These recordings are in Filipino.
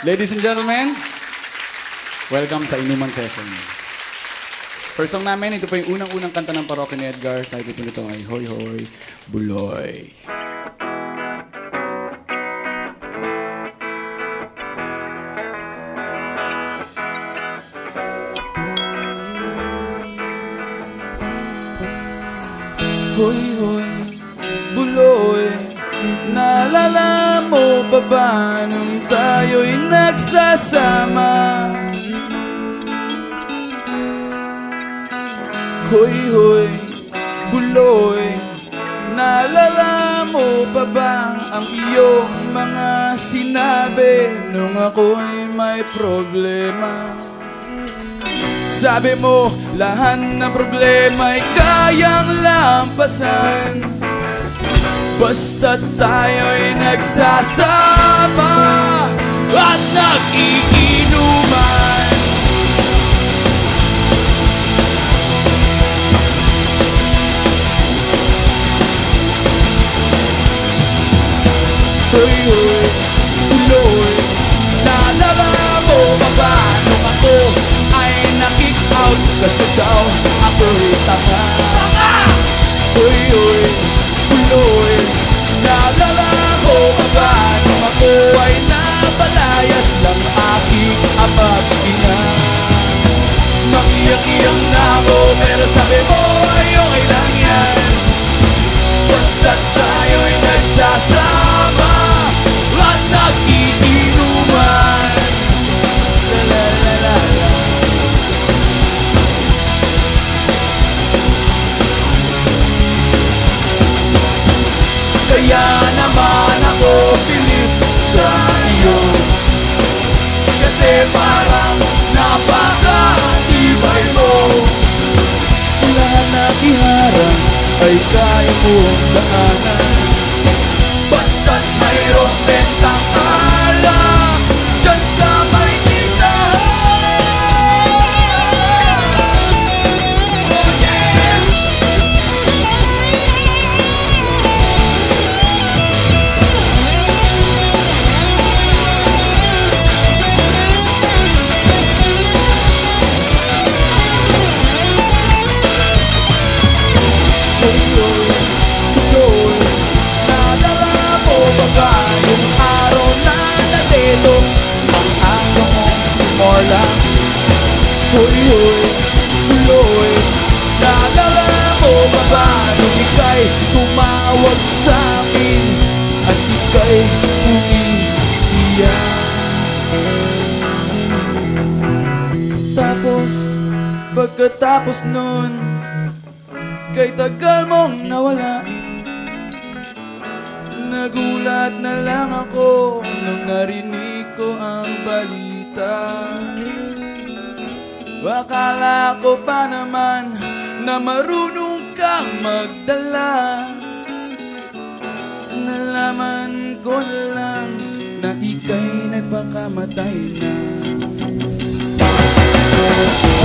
Ladies and gentlemen, welcome sa Inuman Session. First song namin, ito po yung unang-unang kanta ng parokya ni Edgar. Title po nito ay Hoy Hoy Buloy. Hoy, hoy, buloy Naalala mo ba ba nung tayo'y nagsasama? Hoy, hoy, buloy Naalala mo ba ba ang iyong mga sinabi nung ako'y may problema? Sabi mo, lahat ng problema ay kayang lampasan Basta tayo'y nagsasama ako ay na-kick out. Kasi daw ako'y tanga. Hoy, hoy, uloy Naalala mo ba ba nung ako ay napalayas ng aking ama't ina? Makiyak-iyak na ako pero sabi mo parang napaka-tibay mo Lahat na iharang ay kaya mong daanan Basta't Morla Hoy, hoy, tuloy Naalala mo ba ba nung ika'y tumawag sa akin At ika'y umiiyak? Tapos, pagkatapos nun Kay tagal mong nawala Nagulat na lang ako nung narinig ko ang balita. Akala ko pa naman na marunong kang magdala. Nalaman ko na lang na ika'y nagpakamatay na.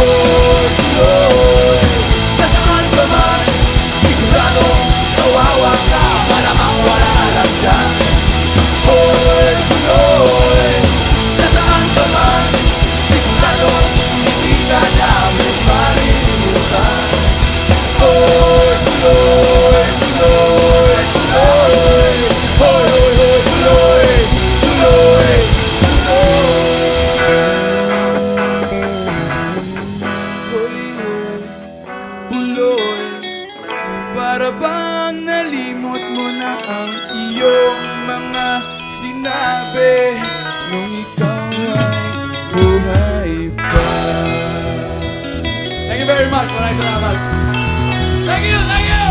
Oh, Lord, sinabi Nung ikaw ay buhay pa Thank you very much. Maraming salamat. Thank you, thank